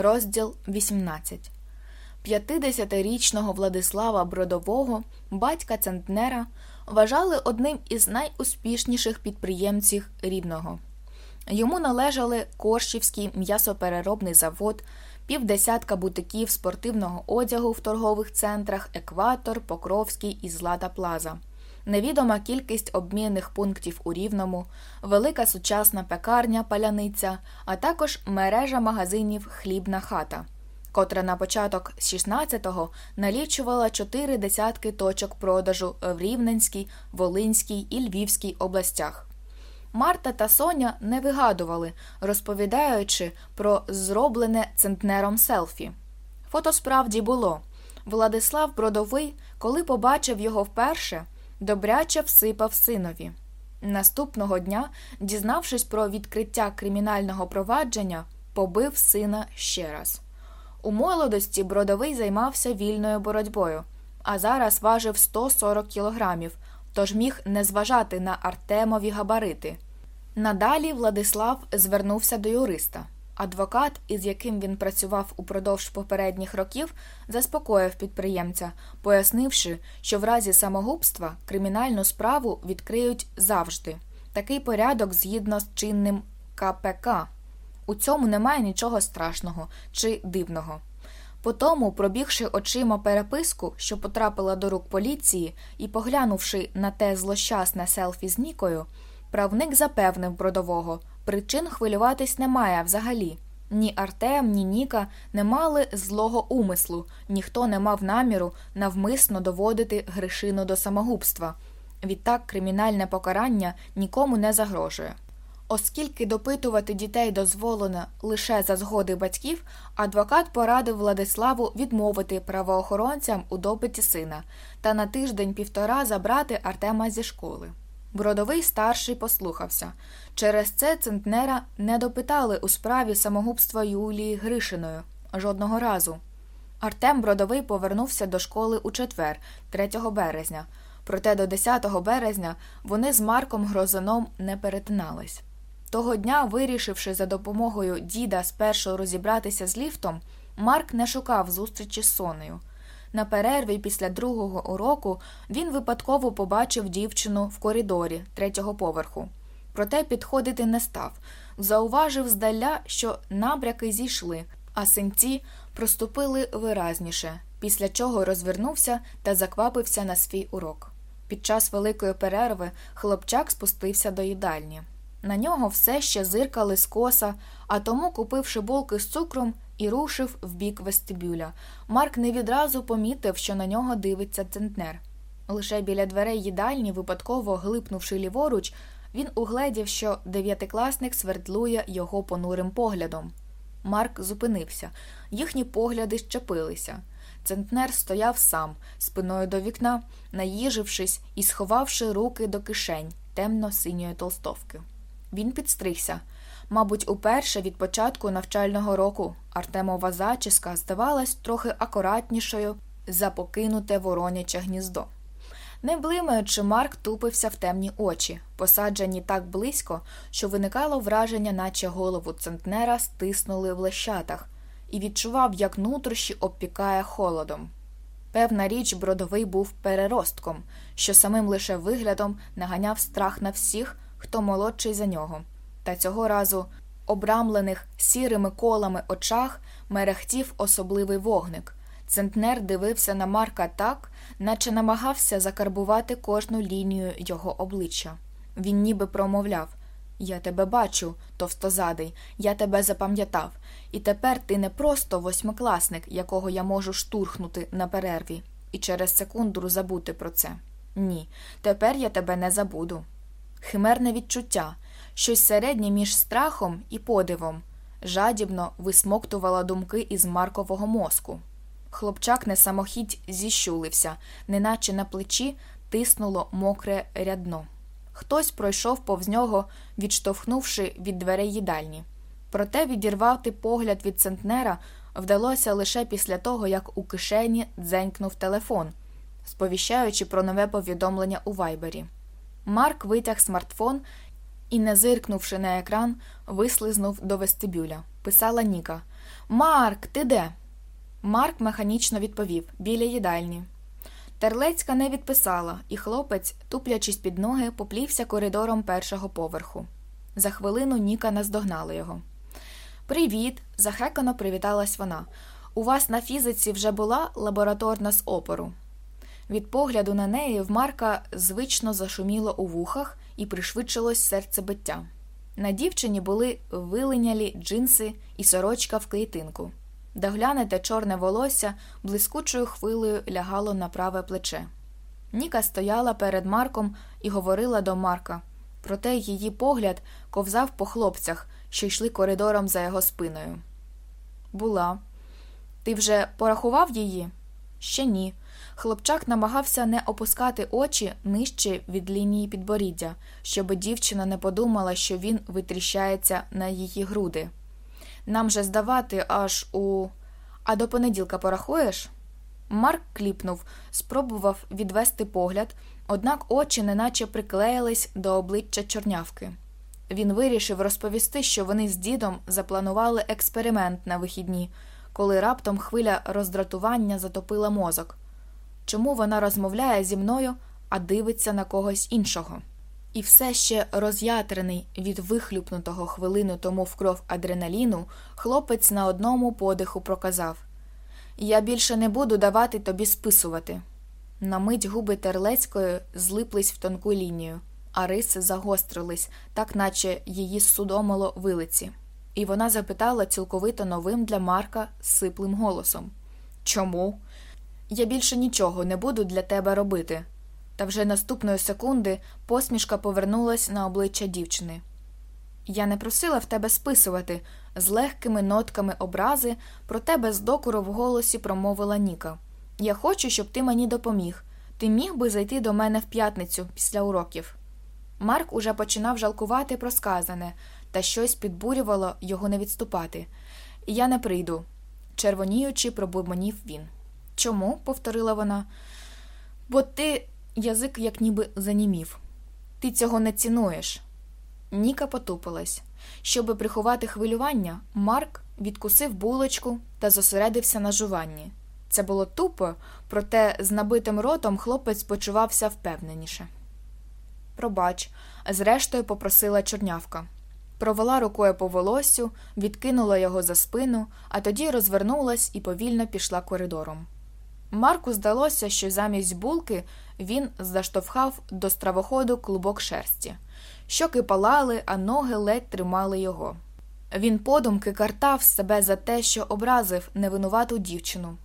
Розділ 18 50-річного Владислава Бродового, батька центнера, вважали одним із найуспішніших підприємців Рівного. Йому належали Коршівський м'ясопереробний завод, півдесятка бутиків спортивного одягу в торгових центрах Екватор, Покровський і Злата Плаза невідома кількість обмінних пунктів у Рівному, велика сучасна пекарня паляниця, а також мережа магазинів Хлібна хата, котра на початок 16-го налічувала чотири десятки точок продажу в Рівненській, Волинській і Львівській областях. Марта та Соня не вигадували, розповідаючи про зроблене центнером селфі. Фото справді було. Владислав Бродовий, коли побачив його вперше, добряче всипав синові. Наступного дня, дізнавшись про відкриття кримінального провадження, побив сина ще раз. У молодості бродовий займався вільною боротьбою, а зараз важив 140 кілограмів, тож міг не зважати на Артемові габарити. Надалі Владислав звернувся до юриста. Адвокат, із яким він працював упродовж попередніх років, заспокоїв підприємця, пояснивши, що в разі самогубства кримінальну справу відкриють завжди. Такий порядок згідно з чинним КПК. У цьому немає нічого страшного чи дивного. Потому, пробігши очима переписку, що потрапила до рук поліції, і поглянувши на те злощасне селфі з Нікою, правник запевнив бродового Причин хвилюватись немає взагалі. Ні Артем, ні Ніка не мали злого умислу, ніхто не мав наміру навмисно доводити Гришину до самогубства. Відтак кримінальне покарання нікому не загрожує. Оскільки допитувати дітей дозволено лише за згоди батьків, адвокат порадив Владиславу відмовити правоохоронцям у допиті сина та на тиждень півтора забрати Артема зі школи. Бродовий старший послухався. Через це центнера не допитали у справі самогубства Юлії Гришиною жодного разу. Артем Бродовий повернувся до школи у четвер, 3 березня, проте до 10 березня вони з Марком Грозаном не перетинались. Того дня, вирішивши за допомогою діда спершу розібратися з ліфтом, Марк не шукав зустрічі з Сонею. На перерві після другого уроку він випадково побачив дівчину в коридорі третього поверху. Проте підходити не став. Зауважив здаля, що набряки зійшли, а синці проступили виразніше, після чого розвернувся та заквапився на свій урок. Під час великої перерви хлопчак спустився до їдальні. На нього все ще зиркали скоса, а тому, купивши булки з цукром, і рушив в бік вестибюля. Марк не відразу помітив, що на нього дивиться центнер. Лише біля дверей їдальні, випадково глипнувши ліворуч, він угледів, що дев'ятикласник свердлує його понурим поглядом. Марк зупинився, їхні погляди щепилися. Центнер стояв сам, спиною до вікна, наїжившись і сховавши руки до кишень темно синьої толстовки. Він підстригся. Мабуть, уперше від початку навчального року Артемова зачіска здавалась трохи акуратнішою за покинуте вороняче гніздо. Не блимаючи, Марк тупився в темні очі, посаджені так близько, що виникало враження, наче голову центнера стиснули в лещатах, і відчував, як нутрощі обпікає холодом. Певна річ, бродовий був переростком, що самим лише виглядом наганяв страх на всіх, хто молодший за нього. Та цього разу обрамлених сірими колами очах мерехтів особливий вогник. Центнер дивився на Марка так, наче намагався закарбувати кожну лінію його обличчя. Він ніби промовляв Я тебе бачу, товстозадий, я тебе запам'ятав, і тепер ти не просто восьмикласник, якого я можу штурхнути на перерві, і через секунду забути про це. Ні, тепер я тебе не забуду. Химерне відчуття, щось середнє між страхом і подивом, жадібно висмоктувала думки із Маркового мозку. Хлопчак не самохідь зіщулився, неначе на плечі тиснуло мокре рядно. Хтось пройшов повз нього, відштовхнувши від дверей їдальні. Проте відірвати погляд від центнера вдалося лише після того, як у кишені дзенькнув телефон, сповіщаючи про нове повідомлення у вайбері. Марк витяг смартфон і, не зиркнувши на екран, вислизнув до вестибюля. Писала Ніка: Марк, ти де? Марк механічно відповів біля їдальні. Терлецька не відписала, і хлопець, туплячись під ноги, поплівся коридором першого поверху. За хвилину Ніка наздогнала його. Привіт! захекано привіталась вона. У вас на фізиці вже була лабораторна з опору. Від погляду на неї в Марка звично зашуміло у вухах і пришвидшилось серцебиття. На дівчині були вилинялі джинси і сорочка в клітинку. Доглянете чорне волосся блискучою хвилею лягало на праве плече. Ніка стояла перед Марком і говорила до Марка, проте її погляд ковзав по хлопцях, що йшли коридором за його спиною. Була. Ти вже порахував її? Ще ні. Хлопчак намагався не опускати очі нижче від лінії підборіддя, щоб дівчина не подумала, що він витріщається на її груди. Нам же здавати аж у. А до понеділка порахуєш? Марк кліпнув, спробував відвести погляд, однак очі неначе приклеїлись до обличчя чорнявки. Він вирішив розповісти, що вони з дідом запланували експеримент на вихідні, коли раптом хвиля роздратування затопила мозок. Чому вона розмовляє зі мною, а дивиться на когось іншого? І все ще роз'ятрений від вихлюпнутого хвилину тому в кров адреналіну, хлопець на одному подиху проказав Я більше не буду давати тобі списувати. На мить губи Терлецької злиплись в тонку лінію, а риси загострились, так наче її судомило вилиці. І вона запитала цілковито новим для Марка сиплим голосом Чому? Я більше нічого не буду для тебе робити. Та вже наступної секунди посмішка повернулась на обличчя дівчини. Я не просила в тебе списувати, з легкими нотками образи, проте без докору в голосі промовила Ніка. Я хочу, щоб ти мені допоміг. Ти міг би зайти до мене в п'ятницю після уроків. Марк уже починав жалкувати про сказане, та щось підбурювало його не відступати. Я не прийду, червоніючи, пробурмонів він. Чому? повторила вона. Бо ти язик як ніби занімів. Ти цього не цінуєш. Ніка потупилась. Щоби приховати хвилювання, Марк відкусив булочку та зосередився на жуванні. Це було тупо, проте з набитим ротом хлопець почувався впевненіше. Пробач, зрештою попросила чорнявка. Провела рукою по волосю, відкинула його за спину, а тоді розвернулась і повільно пішла коридором. Марку здалося, що замість булки він заштовхав до стравоходу клубок шерсті. Щоки палали, а ноги ледь тримали його. Він подумки картав себе за те, що образив невинувату дівчину.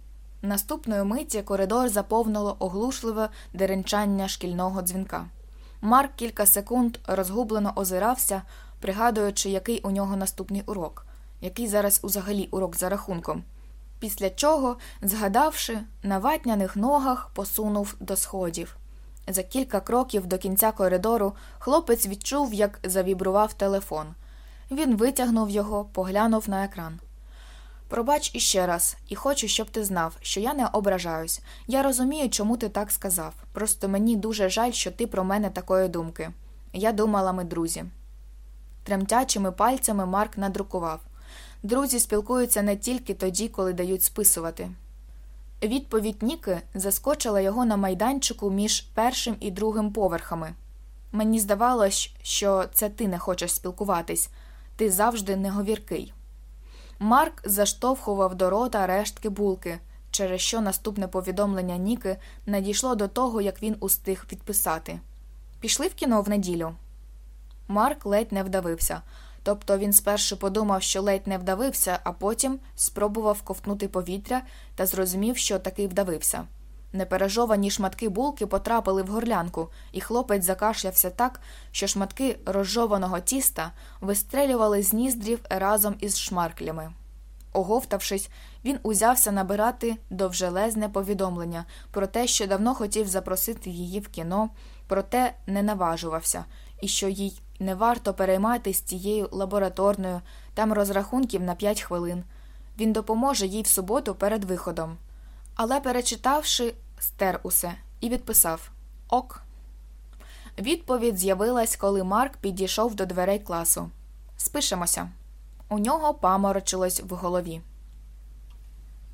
Наступної миті коридор заповнило оглушливе деренчання шкільного дзвінка. Марк кілька секунд розгублено озирався, пригадуючи, який у нього наступний урок, який зараз узагалі урок за рахунком після чого, згадавши, на ватняних ногах посунув до сходів. За кілька кроків до кінця коридору хлопець відчув, як завібрував телефон. Він витягнув його, поглянув на екран. Пробач іще раз, і хочу, щоб ти знав, що я не ображаюсь. Я розумію, чому ти так сказав. Просто мені дуже жаль, що ти про мене такої думки. Я думала, ми друзі. Тремтячими пальцями Марк надрукував Друзі спілкуються не тільки тоді, коли дають списувати. Відповідь Ніки заскочила його на майданчику між першим і другим поверхами. Мені здавалось, що це ти не хочеш спілкуватись, ти завжди неговіркий. Марк заштовхував до рота рештки булки, через що наступне повідомлення Ніки надійшло до того, як він устиг відписати. Пішли в кіно в неділю. Марк ледь не вдавився. Тобто він спершу подумав, що ледь не вдавився, а потім спробував ковтнути повітря та зрозумів, що таки вдавився. Непережовані шматки булки потрапили в горлянку, і хлопець закашлявся так, що шматки розжованого тіста вистрелювали з ніздрів разом із шмарклями. Оговтавшись, він узявся набирати довжелезне повідомлення про те, що давно хотів запросити її в кіно, проте не наважувався, і що їй не варто перейматися цією лабораторною, там розрахунків на п'ять хвилин. Він допоможе їй в суботу перед виходом. Але, перечитавши, стер усе і відписав Ок. Відповідь з'явилась, коли Марк підійшов до дверей класу. Спишемося. У нього паморочилось в голові.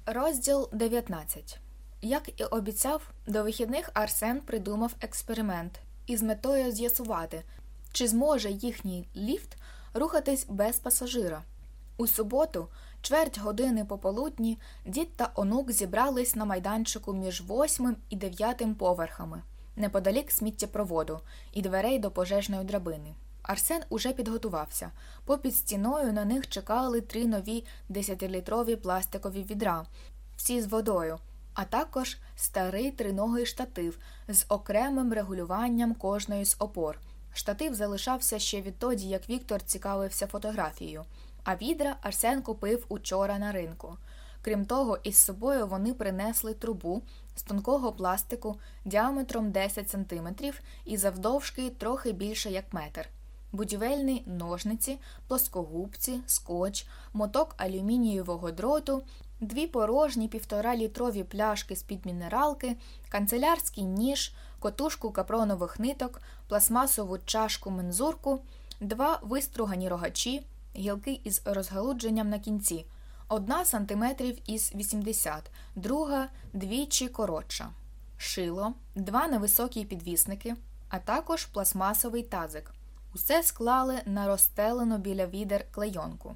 Розділ 19 Як і обіцяв, до вихідних Арсен придумав експеримент із метою з'ясувати, чи зможе їхній ліфт рухатись без пасажира. У суботу, чверть години пополудні, дід та онук зібрались на майданчику між восьмим і дев'ятим поверхами, неподалік сміттєпроводу і дверей до пожежної драбини. Арсен уже підготувався. Попід стіною на них чекали три нові десятилітрові пластикові відра, всі з водою, а також старий триногий штатив з окремим регулюванням кожної з опор. Штатив залишався ще відтоді, як Віктор цікавився фотографією, а відра Арсен купив учора на ринку. Крім того, із собою вони принесли трубу з тонкого пластику діаметром 10 см і завдовжки трохи більше як метр будівельні ножниці, плоскогубці, скотч, моток алюмінієвого дроту, дві порожні півтора-літрові пляшки з-під мінералки, канцелярський ніж, котушку капронових ниток, пластмасову чашку мензурку, два вистругані рогачі, гілки із розгалудженням на кінці, одна сантиметрів із 80, друга двічі коротша, шило, два невисокі підвісники, а також пластмасовий тазик. Усе склали на розстелену біля відер клейонку.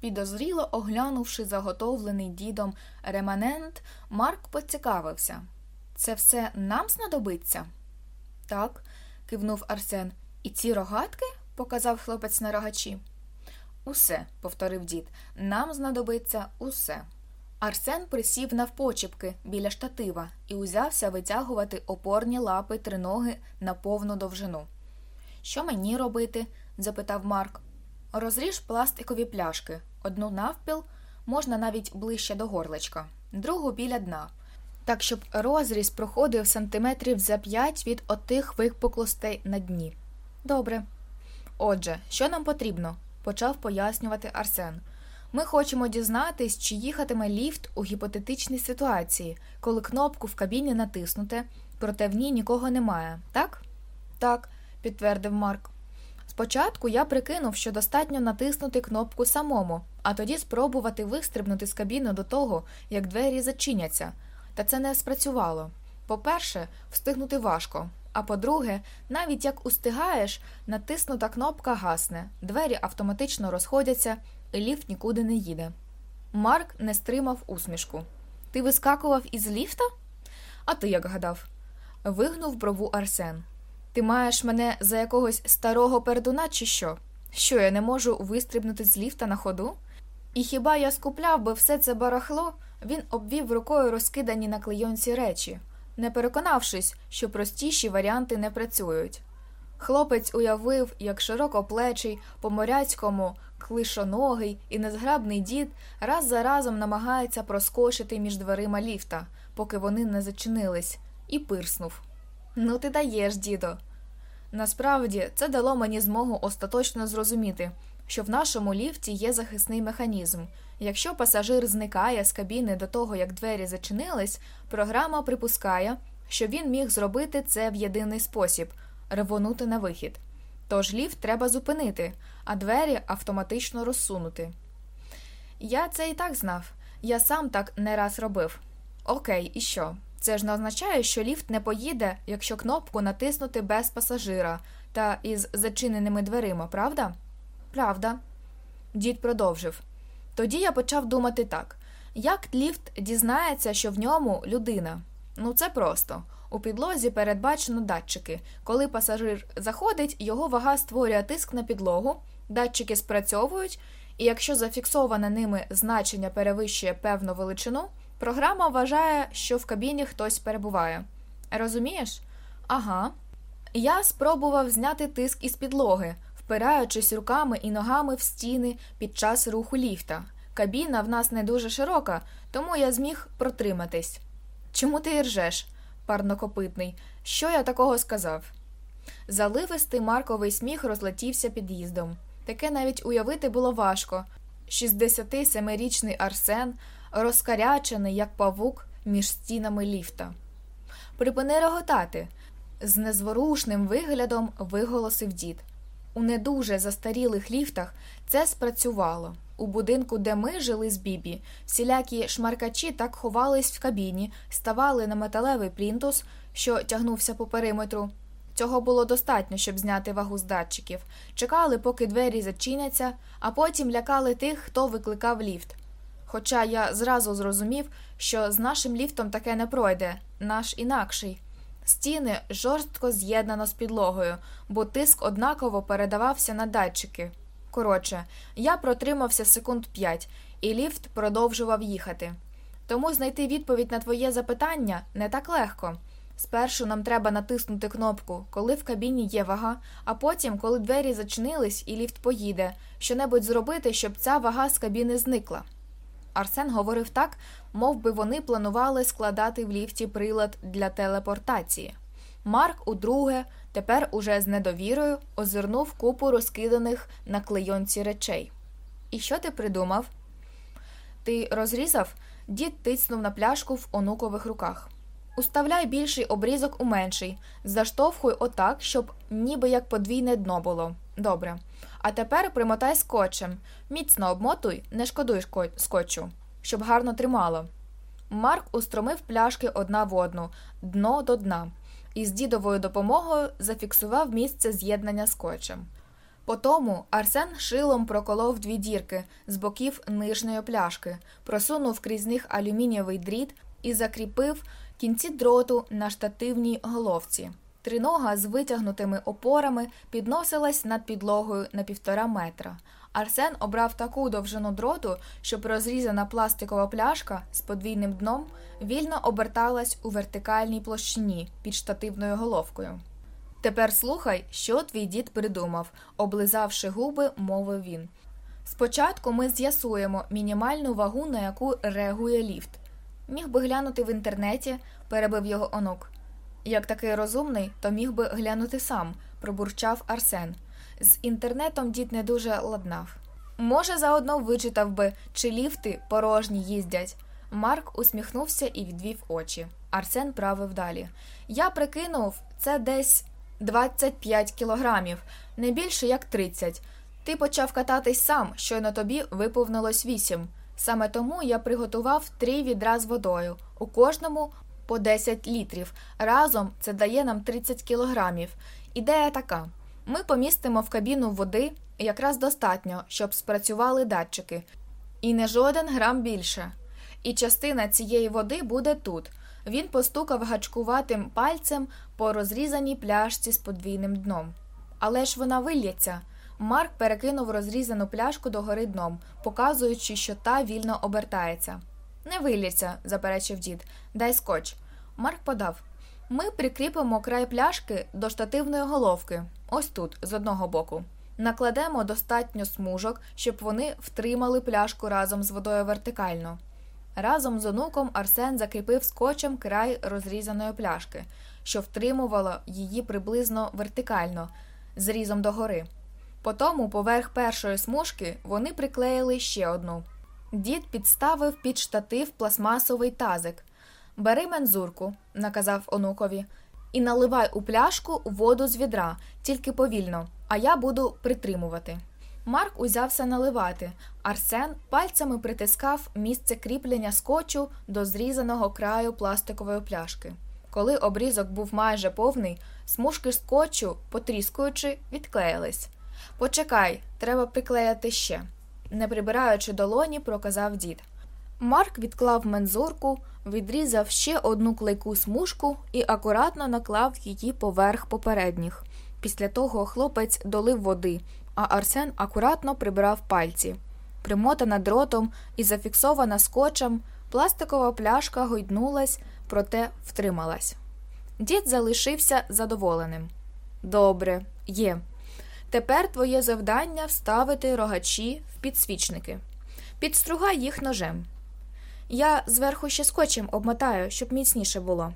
Підозріло оглянувши заготовлений дідом реманент, Марк поцікавився це все нам знадобиться? Так, кивнув Арсен. І ці рогатки? показав хлопець на рогачі. Усе, повторив дід, нам знадобиться усе. Арсен присів навпочіпки біля штатива і узявся витягувати опорні лапи триноги на повну довжину. Що мені робити? запитав Марк. Розріж пластикові пляшки, одну навпіл, можна навіть ближче до горлечка, другу біля дна, так щоб розріз проходив сантиметрів за п'ять від отих випуклостей на дні. Добре. Отже, що нам потрібно? почав пояснювати Арсен. Ми хочемо дізнатись, чи їхатиме ліфт у гіпотетичній ситуації, коли кнопку в кабіні натиснуте, проте в ній нікого немає, так? Так підтвердив Марк. Спочатку я прикинув, що достатньо натиснути кнопку самому, а тоді спробувати вистрибнути з кабіни до того, як двері зачиняться. Та це не спрацювало. По-перше, встигнути важко. А по-друге, навіть як устигаєш, натиснута кнопка гасне, двері автоматично розходяться, і ліфт нікуди не їде. Марк не стримав усмішку. Ти вискакував із ліфта? А ти як гадав? Вигнув брову Арсен. Ти маєш мене за якогось старого пердуна, чи що? Що я не можу вистрибнути з ліфта на ходу? І хіба я скупляв би все це барахло, він обвів рукою розкидані на клейонці речі, не переконавшись, що простіші варіанти не працюють. Хлопець уявив, як широкоплечий, по моряцькому, клишоногий і незграбний дід раз за разом намагається проскочити між дверима ліфта, поки вони не зачинились, і пирснув. Ну, ти даєш, дідо. Насправді, це дало мені змогу остаточно зрозуміти, що в нашому ліфті є захисний механізм. Якщо пасажир зникає з кабіни до того, як двері зачинились, програма припускає, що він міг зробити це в єдиний спосіб ревонути на вихід. Тож ліфт треба зупинити, а двері автоматично розсунути. Я це і так знав, я сам так не раз робив. Окей, і що? Це ж не означає, що ліфт не поїде, якщо кнопку натиснути без пасажира та із зачиненими дверима, правда? Правда. Дід продовжив. Тоді я почав думати так як ліфт дізнається, що в ньому людина? Ну, це просто. У підлозі передбачено датчики. Коли пасажир заходить, його вага створює тиск на підлогу, датчики спрацьовують, і якщо зафіксоване ними значення перевищує певну величину, Програма вважає, що в кабіні хтось перебуває. Розумієш? Ага. Я спробував зняти тиск із підлоги, впираючись руками і ногами в стіни під час руху ліфта. Кабіна в нас не дуже широка, тому я зміг протриматись. Чому ти ржеш, парнокопитний? Що я такого сказав? Заливистий марковий сміх розлетівся під'їздом. Таке навіть уявити було важко. 67-річний Арсен, розкарячений, як павук, між стінами ліфта. Припини реготати, з незворушним виглядом виголосив дід. У не дуже застарілих ліфтах це спрацювало. У будинку, де ми жили з бібі, всілякі шмаркачі так ховались в кабіні, ставали на металевий плінтус, що тягнувся по периметру. Цього було достатньо, щоб зняти вагу з датчиків, чекали, поки двері зачиняться, а потім лякали тих, хто викликав ліфт. Хоча я зразу зрозумів, що з нашим ліфтом таке не пройде, наш інакший. Стіни жорстко з'єднано з підлогою, бо тиск однаково передавався на датчики. Коротше, я протримався секунд п'ять, і ліфт продовжував їхати. Тому знайти відповідь на твоє запитання не так легко. Спершу нам треба натиснути кнопку, коли в кабіні є вага, а потім, коли двері зачинились і ліфт поїде, щонебудь зробити, щоб ця вага з кабіни зникла. Арсен говорив так, мов би вони планували складати в ліфті прилад для телепортації. Марк удруге, тепер уже з недовірою, озирнув купу розкиданих на клейонці речей. І що ти придумав? Ти розрізав? Дід тицнув на пляшку в онукових руках. Уставляй більший обрізок у менший, заштовхуй отак, щоб ніби як подвійне дно було. Добре. А тепер примотай скотчем. Міцно обмотуй, не шкодуй скотчу, щоб гарно тримало. Марк устромив пляшки одна в одну, дно до дна, і з дідовою допомогою зафіксував місце з'єднання скотчем. Потому Арсен шилом проколов дві дірки з боків нижньої пляшки, просунув крізь них алюмінієвий дріт і закріпив кінці дроту на штативній головці. Тринога з витягнутими опорами підносилась над підлогою на півтора метра. Арсен обрав таку довжину дроту, щоб розрізана пластикова пляшка з подвійним дном вільно оберталась у вертикальній площині під штативною головкою. Тепер слухай, що твій дід придумав, облизавши губи, мовив він. Спочатку ми з'ясуємо мінімальну вагу, на яку реагує ліфт. Міг би глянути в інтернеті, перебив його онук. Як такий розумний, то міг би глянути сам, пробурчав Арсен. З інтернетом дід не дуже ладнав. Може, заодно вичитав би, чи ліфти порожні їздять. Марк усміхнувся і відвів очі. Арсен правив далі. Я прикинув, це десь 25 кілограмів, не більше як 30. Ти почав кататись сам, щойно тобі виповнилось 8. Саме тому я приготував три відра з водою, у кожному по 10 літрів. Разом це дає нам 30 кілограмів. Ідея така: ми помістимо в кабіну води якраз достатньо, щоб спрацювали датчики, і не жоден грам більше. І частина цієї води буде тут. Він постукав гачкуватим пальцем по розрізаній пляшці з подвійним дном. Але ж вона вильється. Марк перекинув розрізану пляшку догори дном, показуючи, що та вільно обертається. Не виліться, заперечив дід, дай скотч. Марк подав. Ми прикріпимо край пляшки до штативної головки, ось тут, з одного боку. Накладемо достатньо смужок, щоб вони втримали пляшку разом з водою вертикально. Разом з онуком Арсен закріпив скотчем край розрізаної пляшки, що втримувало її приблизно вертикально, зрізом догори. Потому поверх першої смужки вони приклеїли ще одну. Дід підставив під штатив пластмасовий тазик. Бери мензурку, наказав онукові, і наливай у пляшку воду з відра, тільки повільно, а я буду притримувати. Марк узявся наливати. Арсен пальцями притискав місце кріплення скотчу до зрізаного краю пластикової пляшки. Коли обрізок був майже повний, смужки скотчу, потріскуючи, відклеїлись. Почекай, треба приклеяти ще, не прибираючи долоні, проказав дід. Марк відклав мензурку, відрізав ще одну клейку смужку і акуратно наклав її поверх попередніх. Після того хлопець долив води, а Арсен акуратно прибрав пальці. Примотана дротом і зафіксована скотчем, Пластикова пляшка гойднулась, проте втрималась. Дід залишився задоволеним. Добре, є. Тепер твоє завдання вставити рогачі в підсвічники. Підстругай їх ножем. Я зверху ще скотчем обмотаю, щоб міцніше було.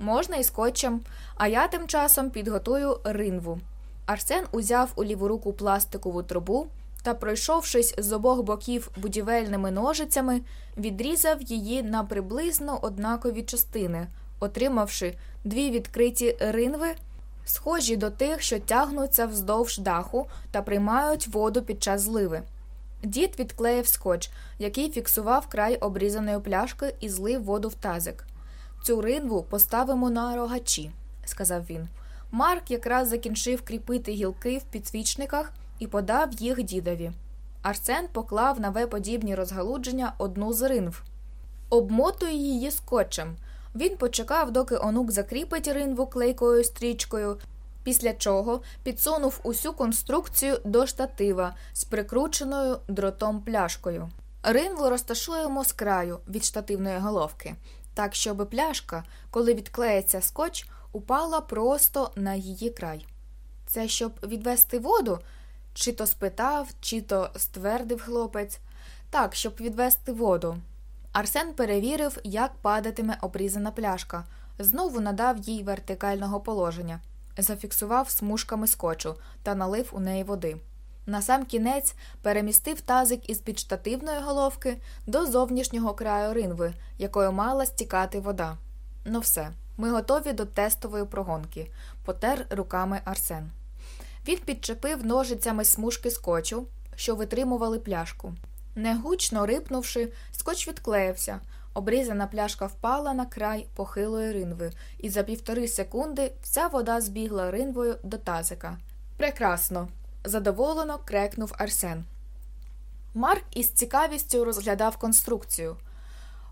Можна і скотчем, а я тим часом підготую ринву. Арсен узяв у ліву руку пластикову трубу та, пройшовшись з обох боків будівельними ножицями, відрізав її на приблизно однакові частини, отримавши дві відкриті ринви, схожі до тих, що тягнуться вздовж даху та приймають воду під час зливи. Дід відклеїв скотч, який фіксував край обрізаної пляшки і злив воду в тазик. Цю ринву поставимо на рогачі, сказав він. Марк якраз закінчив кріпити гілки в підсвічниках і подав їх дідові. Арсен поклав на В-подібні розгалудження одну з ринв. Обмотує її скотчем. Він почекав, доки онук закріпить ринву клейкою стрічкою, після чого підсунув усю конструкцію до штатива з прикрученою дротом пляшкою. Ринву розташуємо з краю від штативної головки, так щоб пляшка, коли відклеїться скотч, упала просто на її край. Це щоб відвести воду, чи то спитав, чи то ствердив хлопець, так, щоб відвести воду. Арсен перевірив, як падатиме обрізана пляшка, знову надав їй вертикального положення, зафіксував смужками скотчу та налив у неї води. На сам кінець перемістив тазик із підштативної головки до зовнішнього краю ринви, якою мала стікати вода. Ну все, ми готові до тестової прогонки, потер руками Арсен. Він підчепив ножицями смужки скотчу, що витримували пляшку. Негучно рипнувши, скотч відклеївся. Обрізана пляшка впала на край похилої ринви, і за півтори секунди вся вода збігла ринвою до тазика. Прекрасно, задоволено крекнув Арсен. Марк із цікавістю розглядав конструкцію.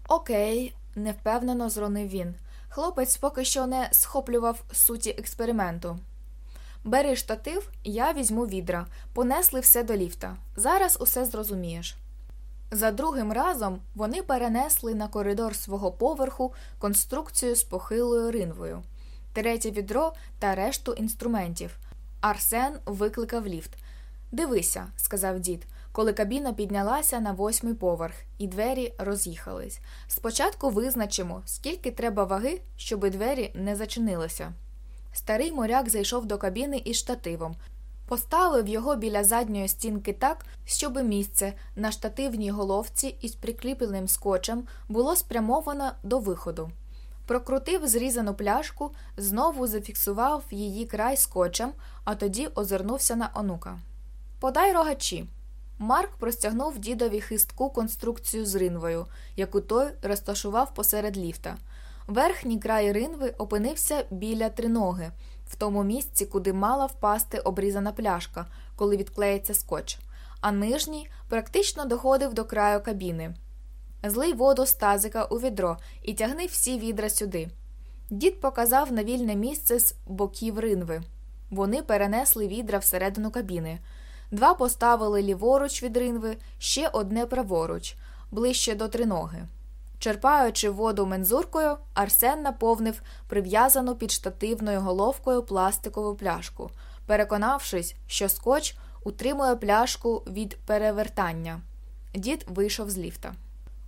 Окей, невпевнено зронив він. Хлопець поки що не схоплював суті експерименту. Бери штатив, я візьму відра, понесли все до ліфта. Зараз усе зрозумієш. За другим разом вони перенесли на коридор свого поверху конструкцію з похилою ринвою, третє відро та решту інструментів. Арсен викликав ліфт. Дивися, сказав дід, коли кабіна піднялася на восьмий поверх, і двері роз'їхались. Спочатку визначимо, скільки треба ваги, щоби двері не зачинилися. Старий моряк зайшов до кабіни із штативом, поставив його біля задньої стінки так, щоб місце на штативній головці із прикріпленим скотчем було спрямовано до виходу. Прокрутив зрізану пляшку, знову зафіксував її край скотчем, а тоді озирнувся на онука. Подай рогачі. Марк простягнув дідові хистку конструкцію з ринвою, яку той розташував посеред ліфта. Верхній край ринви опинився біля триноги, в тому місці, куди мала впасти обрізана пляшка, коли відклеїться скотч, а нижній практично доходив до краю кабіни. Злий воду з тазика у відро і тягни всі відра сюди. Дід показав на вільне місце з боків ринви. Вони перенесли відра всередину кабіни. Два поставили ліворуч від ринви, ще одне праворуч, ближче до триноги. Черпаючи воду мензуркою, Арсен наповнив прив'язану під штативною головкою пластикову пляшку, переконавшись, що скотч утримує пляшку від перевертання. Дід вийшов з ліфта.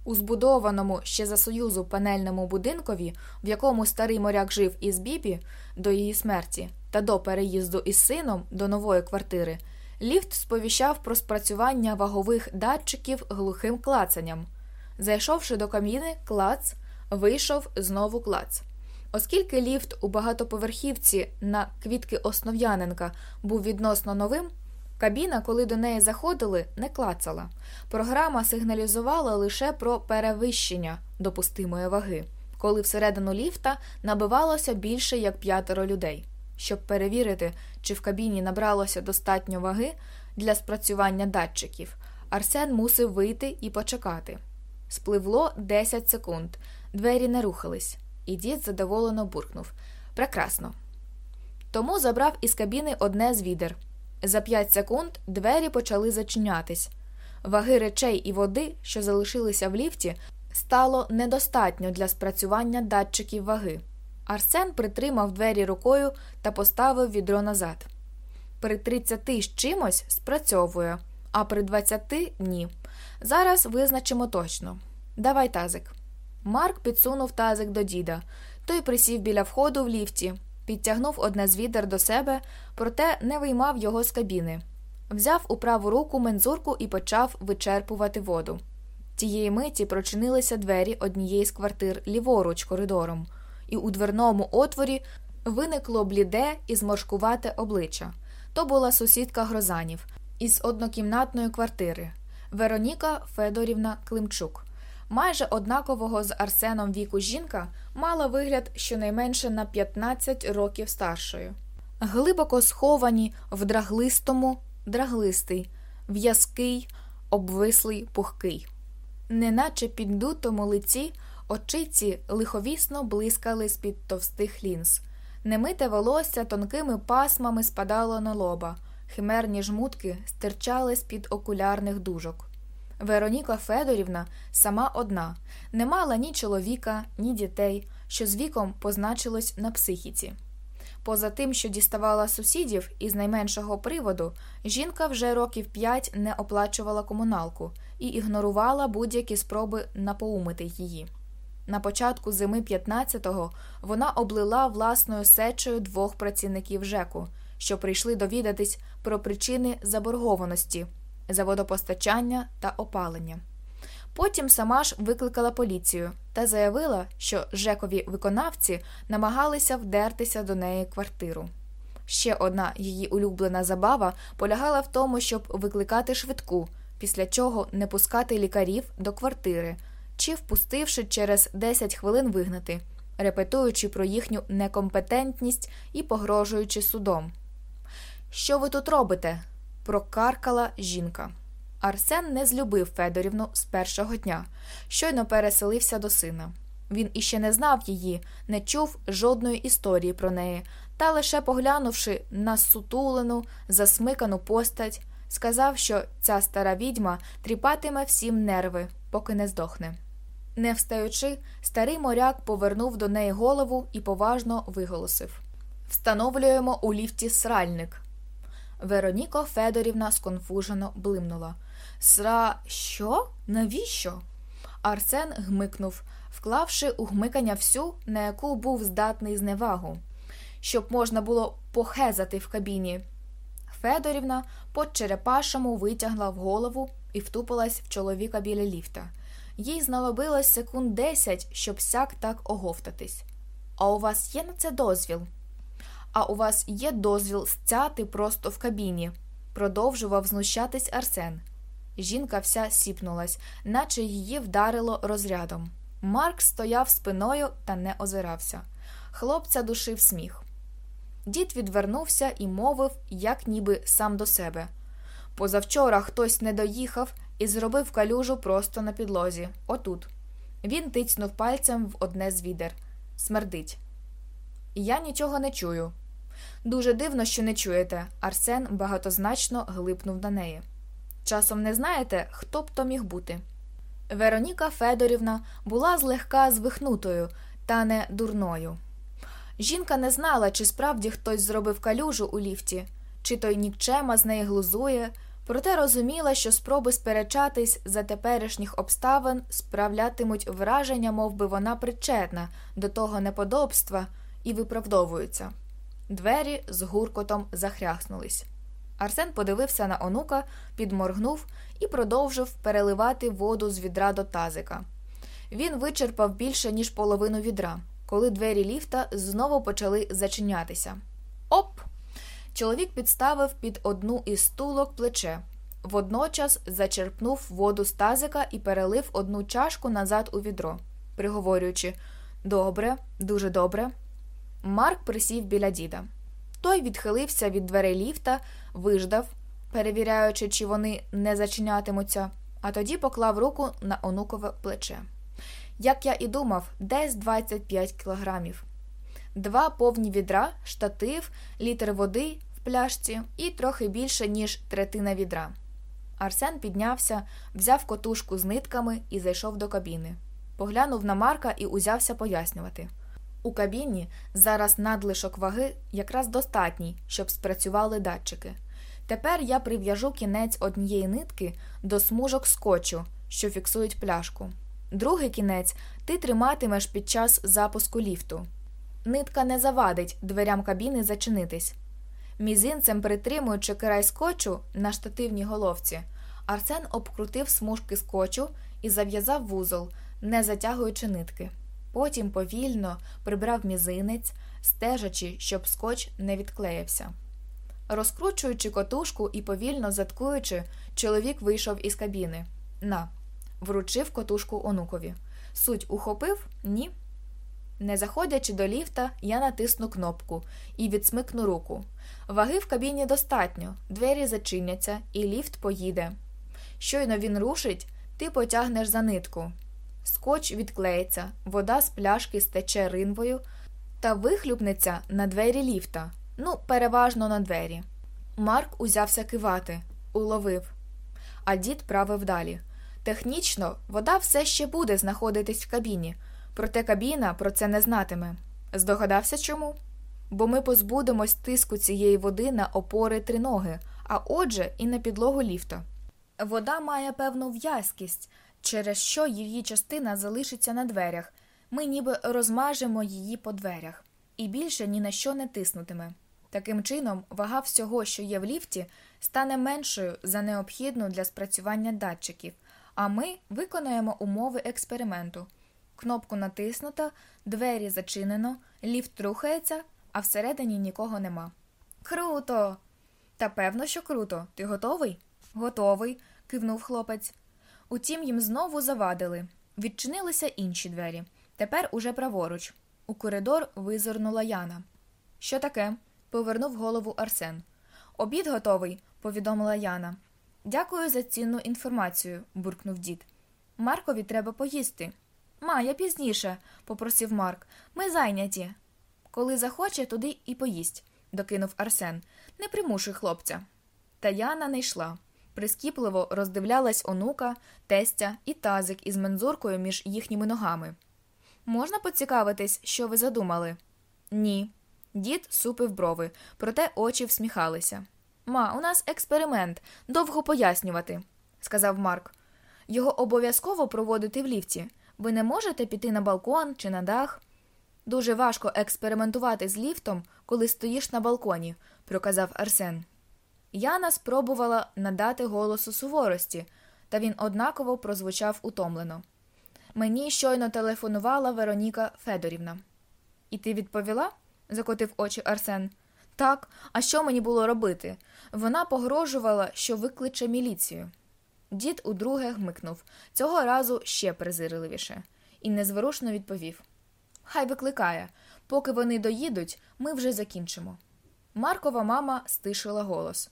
У збудованому ще за союзу панельному будинкові, в якому старий моряк жив із Бібі до її смерті та до переїзду із сином до нової квартири, ліфт сповіщав про спрацювання вагових датчиків глухим клацанням. Зайшовши до каміни, клац, вийшов знову клац. Оскільки ліфт у багатоповерхівці на квітки Основ'яненка був відносно новим, кабіна, коли до неї заходили, не клацала. Програма сигналізувала лише про перевищення допустимої ваги, коли всередину ліфта набивалося більше як п'ятеро людей. Щоб перевірити, чи в кабіні набралося достатньо ваги для спрацювання датчиків, Арсен мусив вийти і почекати. Спливло 10 секунд, двері не рухались, і дід задоволено буркнув Прекрасно. Тому забрав із кабіни одне з відер. За 5 секунд двері почали зачинятись. Ваги речей і води, що залишилися в ліфті, стало недостатньо для спрацювання датчиків ваги. Арсен притримав двері рукою та поставив відро назад. При 30 з чимось спрацьовує, а при 20 ні. Зараз визначимо точно. Давай тазик. Марк підсунув тазик до діда. Той присів біля входу в ліфті, підтягнув одне з відер до себе, проте не виймав його з кабіни. Взяв у праву руку мензурку і почав вичерпувати воду. Тієї миті прочинилися двері однієї з квартир ліворуч коридором, і у дверному отворі виникло бліде і зморшкувате обличчя. То була сусідка Грозанів із однокімнатної квартири Вероніка Федорівна Климчук. Майже однакового з Арсеном віку жінка мала вигляд щонайменше на 15 років старшою. Глибоко сховані в драглистому, драглистий, в'язкий, обвислий, пухкий. Неначе під дутому лиці очиці лиховісно блискали з під товстих лінз. Немите волосся тонкими пасмами спадало на лоба, химерні жмутки стирчали з під окулярних дужок. Вероніка Федорівна сама одна, не мала ні чоловіка, ні дітей, що з віком позначилось на психіці. Поза тим, що діставала сусідів із найменшого приводу, жінка вже років п'ять не оплачувала комуналку і ігнорувала будь-які спроби напоумити її. На початку зими 15-го вона облила власною сечею двох працівників ЖЕКу, що прийшли довідатись про причини заборгованості за водопостачання та опалення. Потім сама ж викликала поліцію та заявила, що Жекові виконавці намагалися вдертися до неї квартиру. Ще одна її улюблена забава полягала в тому, щоб викликати швидку, після чого не пускати лікарів до квартири чи, впустивши через 10 хвилин вигнати, репетуючи про їхню некомпетентність і погрожуючи судом. Що ви тут робите? прокаркала жінка. Арсен не злюбив Федорівну з першого дня, щойно переселився до сина. Він іще не знав її, не чув жодної історії про неї, та лише поглянувши на сутулену, засмикану постать, сказав, що ця стара відьма тріпатиме всім нерви, поки не здохне. Не встаючи, старий моряк повернув до неї голову і поважно виголосив Встановлюємо у ліфті сральник. Вероніка Федорівна сконфужено блимнула. Сра, що? Навіщо? Арсен гмикнув, вклавши у гмикання всю, на яку був здатний зневагу, щоб можна було похезати в кабіні. Федорівна по черепашому витягла в голову і втупилась в чоловіка біля ліфта. Їй знадобилось секунд десять, щоб сяк так оговтатись. А у вас є на це дозвіл? А у вас є дозвіл стяти просто в кабіні, продовжував знущатись Арсен. Жінка вся сіпнулась, наче її вдарило розрядом. Марк стояв спиною та не озирався. Хлопця душив сміх. Дід відвернувся і мовив, як ніби сам до себе. Позавчора хтось не доїхав і зробив калюжу просто на підлозі. Отут. Він тицьнув пальцем в одне з відер. Смердить. Я нічого не чую. Дуже дивно, що не чуєте. Арсен багатозначно глипнув на неї. Часом не знаєте, хто б то міг бути. Вероніка Федорівна була злегка звихнутою, та не дурною. Жінка не знала, чи справді хтось зробив калюжу у ліфті, чи той нікчема з неї глузує, проте розуміла, що спроби сперечатись за теперішніх обставин справлятимуть враження, мов би вона причетна до того неподобства, і виправдовуються. Двері з гуркотом захряснулись. Арсен подивився на онука, підморгнув і продовжив переливати воду з відра до тазика. Він вичерпав більше, ніж половину відра, коли двері ліфта знову почали зачинятися. Оп! Чоловік підставив під одну із стулок плече, водночас зачерпнув воду з тазика і перелив одну чашку назад у відро, приговорюючи Добре, дуже добре. Марк присів біля діда. Той відхилився від дверей ліфта, виждав, перевіряючи, чи вони не зачинятимуться, а тоді поклав руку на онукове плече. Як я і думав, десь 25 кілограмів. Два повні відра, штатив, літр води в пляшці і трохи більше, ніж третина відра. Арсен піднявся, взяв котушку з нитками і зайшов до кабіни. поглянув на Марка і узявся пояснювати. У кабіні зараз надлишок ваги якраз достатній, щоб спрацювали датчики. Тепер я прив'яжу кінець однієї нитки до смужок скотчу, що фіксують пляшку. Другий кінець ти триматимеш під час запуску ліфту. Нитка не завадить дверям кабіни зачинитись. Мізинцем притримуючи край скотчу на штативній головці, Арсен обкрутив смужки скотчу і зав'язав вузол, не затягуючи нитки. Потім повільно прибрав мізинець, стежачи, щоб скотч не відклеївся. Розкручуючи котушку і повільно заткуючи, чоловік вийшов із кабіни. На, вручив котушку онукові. Суть ухопив? Ні. Не заходячи до ліфта, я натисну кнопку і відсмикну руку. Ваги в кабіні достатньо, двері зачиняться, і ліфт поїде. Щойно він рушить, ти потягнеш за нитку. Скотч відклеїться, вода з пляшки стече ринвою та вихлюпнеться на двері ліфта. Ну, переважно на двері. Марк узявся кивати, уловив. А дід правив далі. Технічно, вода все ще буде знаходитись в кабіні, проте кабіна про це не знатиме. Здогадався чому? Бо ми позбудемось тиску цієї води на опори триноги, а отже, і на підлогу ліфта. Вода має певну в'язкість, через що її частина залишиться на дверях. Ми ніби розмажемо її по дверях, і більше ні на що не тиснутиме. Таким чином, вага всього, що є в ліфті, стане меншою за необхідну для спрацювання датчиків, а ми виконаємо умови експерименту. Кнопку натиснуто, двері зачинено, ліфт рухається, а всередині нікого нема. Круто! Та певно, що круто. Ти готовий? Готовий, кивнув хлопець. Утім, їм знову завадили. Відчинилися інші двері. Тепер уже праворуч. У коридор визирнула Яна. Що таке? повернув голову Арсен. Обід готовий, повідомила Яна. Дякую за цінну інформацію, буркнув дід. Маркові треба поїсти. Ма, я пізніше, попросив Марк. Ми зайняті. Коли захоче, туди і поїсть, докинув Арсен. Не примушуй хлопця. Та Яна не йшла. Прискіпливо роздивлялась онука, тестя і тазик із мензуркою між їхніми ногами. Можна поцікавитись, що ви задумали? Ні. Дід супив брови, проте очі всміхалися. Ма, у нас експеримент, довго пояснювати, сказав Марк. Його обов'язково проводити в ліфті. Ви не можете піти на балкон чи на дах. Дуже важко експериментувати з ліфтом, коли стоїш на балконі, проказав Арсен. Яна спробувала надати голосу суворості, та він однаково прозвучав утомлено. Мені щойно телефонувала Вероніка Федорівна. І ти відповіла? закотив очі Арсен. Так, а що мені було робити? Вона погрожувала, що викличе міліцію. Дід удруге гмикнув, цього разу ще презирливіше, і незворушно відповів Хай викликає, поки вони доїдуть, ми вже закінчимо. Маркова мама стишила голос.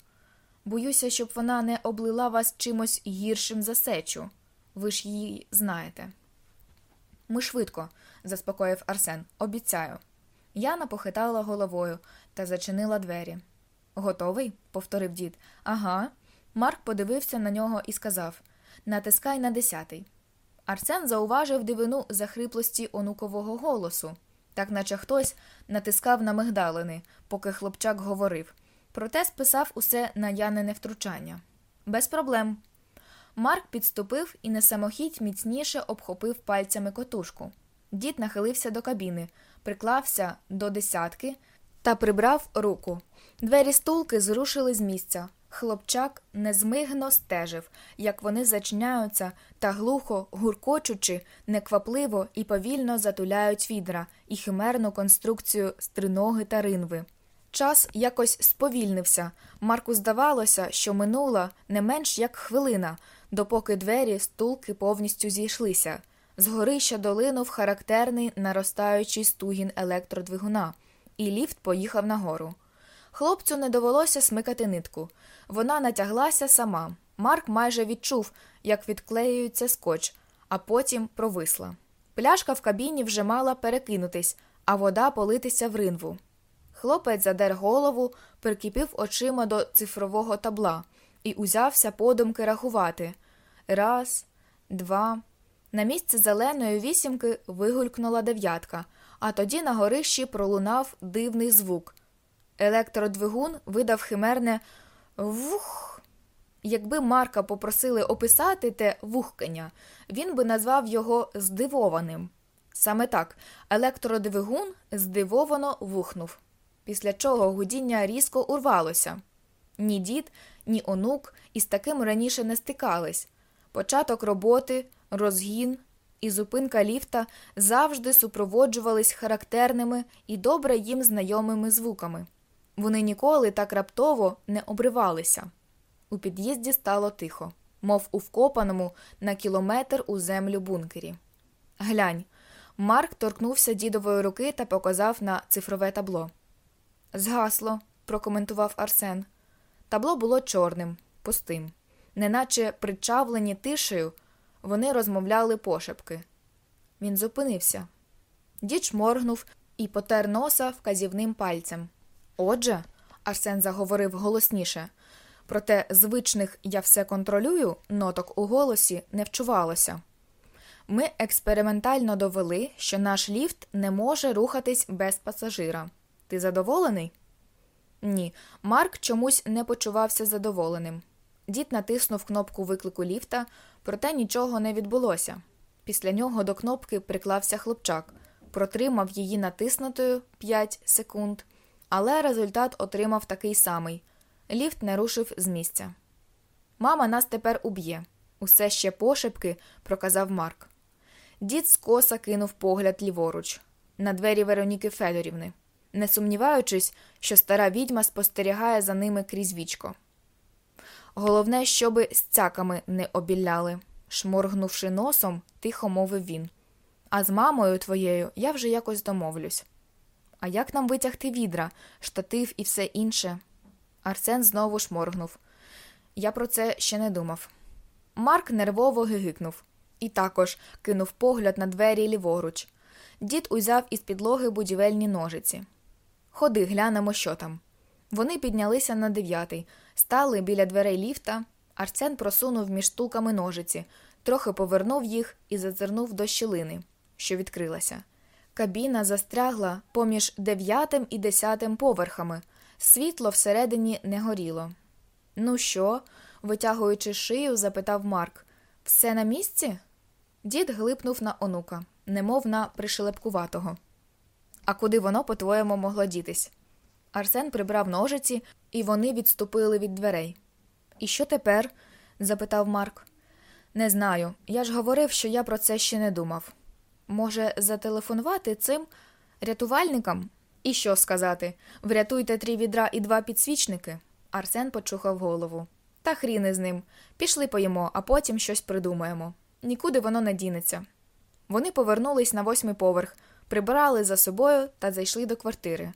Боюся, щоб вона не облила вас чимось гіршим за сечу. Ви ж її знаєте. Ми швидко, заспокоїв Арсен, обіцяю. Яна похитала головою та зачинила двері. Готовий? повторив дід. Ага. Марк подивився на нього і сказав Натискай на десятий. Арсен зауважив дивину захриплості онукового голосу, так наче хтось натискав на мигдалини, поки хлопчак говорив. Проте списав усе на янине втручання. Без проблем. Марк підступив і на самохідь міцніше обхопив пальцями котушку. Дід нахилився до кабіни, приклався до десятки та прибрав руку. Двері стулки зрушили з місця. Хлопчак незмигно стежив, як вони зачиняються та глухо, гуркочучи, неквапливо і повільно затуляють відра і химерну конструкцію стриноги та ринви. Час якось сповільнився. Марку здавалося, що минула не менш як хвилина, допоки двері стулки повністю зійшлися. Згорища долинув характерний наростаючий стугін електродвигуна, і ліфт поїхав нагору. Хлопцю не довелося смикати нитку. Вона натяглася сама. Марк майже відчув, як відклеюється скотч, а потім провисла. Пляшка в кабіні вже мала перекинутись, а вода политися в ринву. Хлопець задер голову, прикипів очима до цифрового табла і узявся подумки рахувати раз, два, На місце зеленої вісімки вигулькнула дев'ятка, а тоді на горищі пролунав дивний звук. Електродвигун видав химерне вух. Якби Марка попросили описати те вухкання, він би назвав його здивованим. Саме так, електродвигун здивовано вухнув, після чого гудіння різко урвалося. Ні дід, ні онук із таким раніше не стикались. Початок роботи, розгін і зупинка ліфта завжди супроводжувались характерними і добре їм знайомими звуками. Вони ніколи так раптово не обривалися. У під'їзді стало тихо, мов у вкопаному на кілометр у землю бункері. Глянь, Марк торкнувся дідової руки та показав на цифрове табло. Згасло, прокоментував Арсен. Табло було чорним, пустим, неначе причавлені тишею, вони розмовляли пошепки. Він зупинився. Дід шморгнув і потер носа вказівним пальцем. Отже, Арсен заговорив голосніше, проте звичних я все контролюю ноток у голосі не вчувалося. Ми експериментально довели, що наш ліфт не може рухатись без пасажира. Ти задоволений? Ні, Марк чомусь не почувався задоволеним. Дід натиснув кнопку виклику ліфта, проте нічого не відбулося. Після нього до кнопки приклався хлопчак, протримав її натиснутою 5 секунд, але результат отримав такий самий ліфт не рушив з місця. Мама нас тепер уб'є, усе ще пошепки, проказав Марк. Дід скоса кинув погляд ліворуч на двері Вероніки Федорівни, не сумніваючись, що стара відьма спостерігає за ними крізь вічко. Головне, щоби з цяками не обіляли, шморгнувши носом, тихо мовив він. А з мамою твоєю я вже якось домовлюсь. А як нам витягти відра, штатив і все інше? Арсен знову шморгнув. Я про це ще не думав. Марк нервово гигикнув і також кинув погляд на двері ліворуч. Дід узяв із підлоги будівельні ножиці. Ходи, глянемо, що там. Вони піднялися на дев'ятий, стали біля дверей ліфта. Арсен просунув між штуками ножиці, трохи повернув їх і зазирнув до щілини, що відкрилася. Кабіна застрягла поміж дев'ятим і десятим поверхами. Світло всередині не горіло. Ну що? витягуючи шию, запитав Марк. Все на місці? Дід глипнув на онука, немов на пришелепкуватого. А куди воно, по-твоєму, могло дітись? Арсен прибрав ножиці, і вони відступили від дверей. І що тепер? запитав Марк. Не знаю. Я ж говорив, що я про це ще не думав. Може, зателефонувати цим рятувальникам? І що сказати? Врятуйте три відра і два підсвічники. Арсен почухав голову. Та хріни з ним. Пішли поїмо, а потім щось придумаємо. Нікуди воно не дінеться. Вони повернулись на восьмий поверх, прибрали за собою та зайшли до квартири.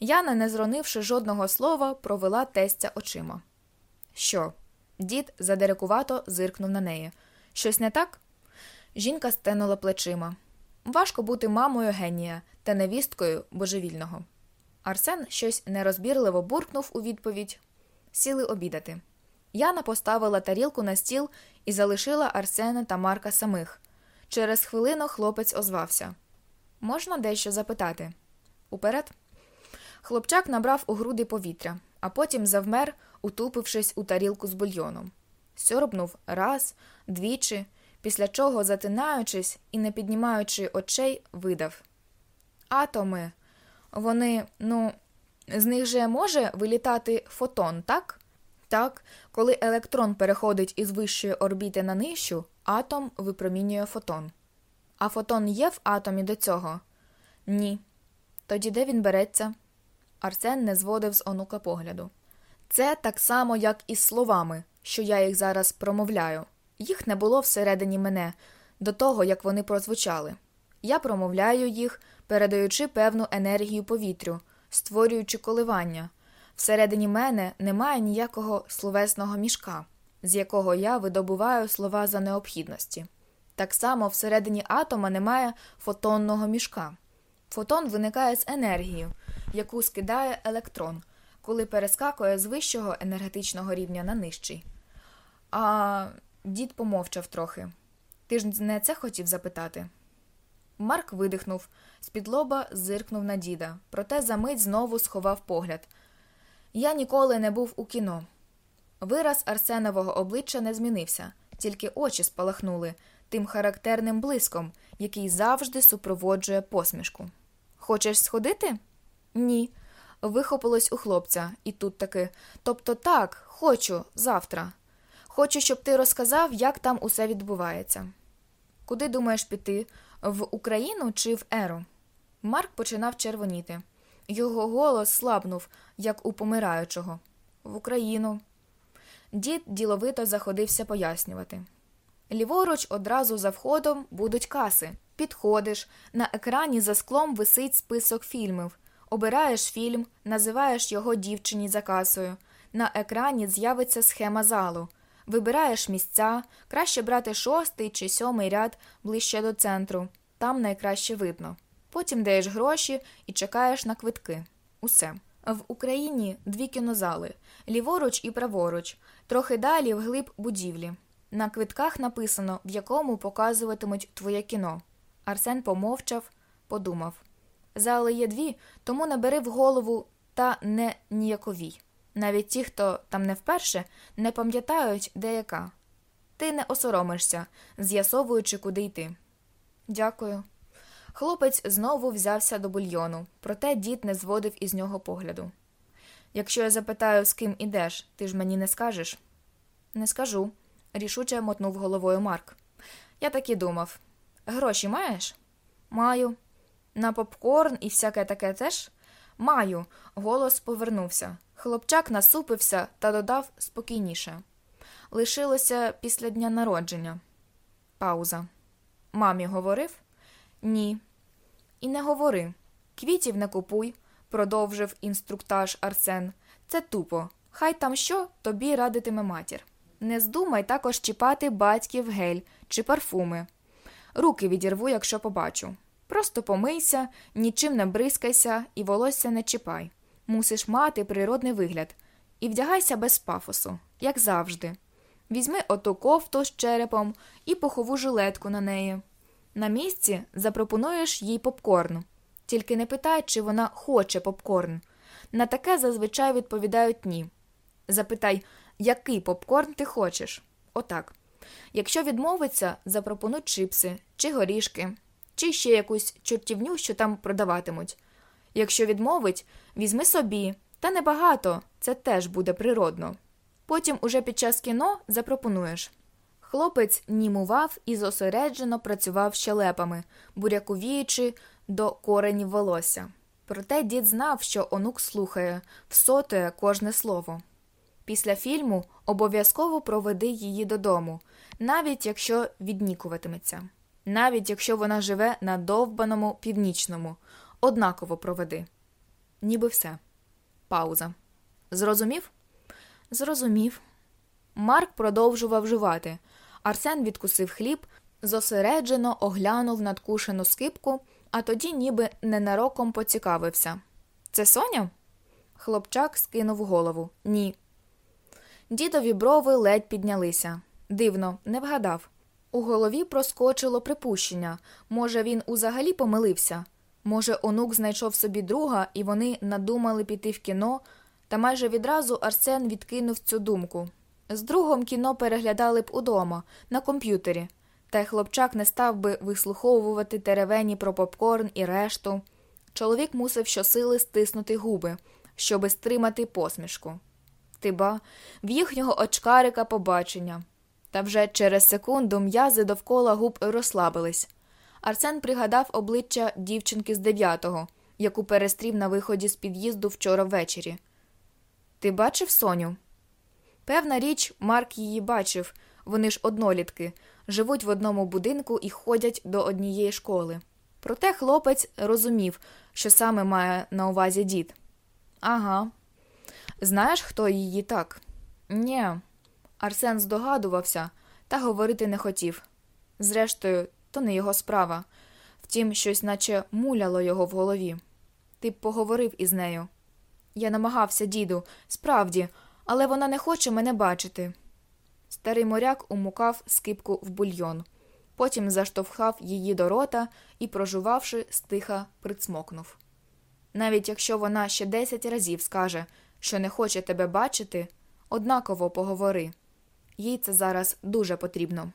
Яна, не зронивши жодного слова, провела тестя очима. Що? Дід задерекувато зиркнув на неї. Щось не так? Жінка стенула плечима. Важко бути мамою генія та невісткою божевільного. Арсен щось нерозбірливо буркнув у відповідь. Сіли обідати. Яна поставила тарілку на стіл і залишила Арсена та Марка самих. Через хвилину хлопець озвався. Можна дещо запитати? Уперед. Хлопчак набрав у груди повітря, а потім завмер, утупившись у тарілку з бульйоном. Сьорбнув раз, двічі, після чого, затинаючись і не піднімаючи очей, видав. Атоми, вони, ну, з них же може вилітати фотон, так? Так, коли електрон переходить із вищої орбіти на нижчу, атом випромінює фотон. А фотон є в атомі до цього? Ні. Тоді де він береться? Арсен не зводив з онука погляду. Це так само, як і з словами, що я їх зараз промовляю. Їх не було всередині мене, до того, як вони прозвучали. Я промовляю їх, передаючи певну енергію повітрю, створюючи коливання. Всередині мене немає ніякого словесного мішка, з якого я видобуваю слова за необхідності. Так само всередині атома немає фотонного мішка. Фотон виникає з енергією, яку скидає електрон, коли перескакує з вищого енергетичного рівня на нижчий. А дід помовчав трохи. Ти ж не це хотів запитати? Марк видихнув, з-під лоба зиркнув на діда, проте за мить знову сховав погляд. Я ніколи не був у кіно. Вираз Арсенового обличчя не змінився, тільки очі спалахнули тим характерним блиском, який завжди супроводжує посмішку. Хочеш сходити? Ні. Вихопилось у хлопця, і тут таки. Тобто так, хочу, завтра. Хочу, щоб ти розказав, як там усе відбувається. Куди думаєш піти? В Україну чи в Еру? Марк починав червоніти. Його голос слабнув, як у помираючого. В Україну. Дід діловито заходився пояснювати. Ліворуч одразу за входом будуть каси. Підходиш, на екрані за склом висить список фільмів. Обираєш фільм, називаєш його дівчині за касою. На екрані з'явиться схема залу. Вибираєш місця, краще брати шостий чи сьомий ряд ближче до центру. Там найкраще видно. Потім даєш гроші і чекаєш на квитки. Усе. В Україні дві кінозали ліворуч і праворуч, трохи далі вглиб будівлі. На квитках написано, в якому показуватимуть твоє кіно. Арсен помовчав, подумав. Зали є дві, тому не бери в голову та не ніяковій. Навіть ті, хто там не вперше, не пам'ятають, де яка. Ти не осоромишся, з'ясовуючи, куди йти. Дякую. Хлопець знову взявся до бульйону, проте дід не зводив із нього погляду. Якщо я запитаю, з ким ідеш, ти ж мені не скажеш? Не скажу, рішуче мотнув головою Марк. Я так і думав. Гроші маєш? Маю. На попкорн і всяке таке теж? Маю. Голос повернувся. Хлопчак насупився та додав спокійніше. Лишилося після дня народження. Пауза. Мамі говорив? Ні. І не говори. Квітів не купуй, продовжив інструктаж Арсен. Це тупо. Хай там що тобі радитиме матір. Не здумай також чіпати батьків гель чи парфуми. Руки відірву, якщо побачу. Просто помийся, нічим не бризкайся і волосся не чіпай. Мусиш мати природний вигляд. І вдягайся без пафосу, як завжди. Візьми оту кофту з черепом і похову жилетку на неї. На місці запропонуєш їй попкорн. Тільки не питай, чи вона хоче попкорн. На таке зазвичай відповідають ні. Запитай, який попкорн ти хочеш. Отак. Якщо відмовиться, запропонуй чипси чи горішки, чи ще якусь чортівню, що там продаватимуть. Якщо відмовить, візьми собі, та небагато, це теж буде природно. Потім уже під час кіно запропонуєш. Хлопець німував і зосереджено працював щелепами, буряковіючи до коренів волосся. Проте дід знав, що онук слухає, всотує кожне слово. Після фільму обов'язково проведи її додому, навіть якщо віднікуватиметься, навіть якщо вона живе на довбаному північному, однаково проведи. Ніби все. Пауза. Зрозумів? Зрозумів. Марк продовжував жувати. Арсен відкусив хліб, зосереджено оглянув надкушену скипку, а тоді ніби ненароком поцікавився. Це Соня? Хлопчак скинув голову. Ні. Дідові брови ледь піднялися. Дивно, не вгадав. У голові проскочило припущення може, він узагалі помилився. Може, онук знайшов собі друга, і вони надумали піти в кіно, та майже відразу Арсен відкинув цю думку. З другом кіно переглядали б удома, на комп'ютері, та й хлопчак не став би вислуховувати теревені про попкорн і решту. Чоловік мусив щосили стиснути губи, щоби стримати посмішку. Тиба, в їхнього очкарика побачення. Та вже через секунду м'язи довкола губ розслабились. Арсен пригадав обличчя дівчинки з дев'ятого, яку перестрів на виході з під'їзду вчора ввечері. Ти бачив Соню? Певна річ, Марк її бачив. Вони ж однолітки, живуть в одному будинку і ходять до однієї школи. Проте хлопець розумів, що саме має на увазі дід. Ага. Знаєш, хто її так? Ні. Арсен здогадувався, та говорити не хотів. Зрештою, то не його справа. Втім, щось наче муляло його в голові. Ти б поговорив із нею. Я намагався, діду, справді, але вона не хоче мене бачити. Старий моряк умукав скипку в бульйон. потім заштовхав її до рота і, прожувавши, стиха прицмокнув. Навіть якщо вона ще десять разів скаже, що не хоче тебе бачити, однаково поговори. Їй це зараз дуже потрібно.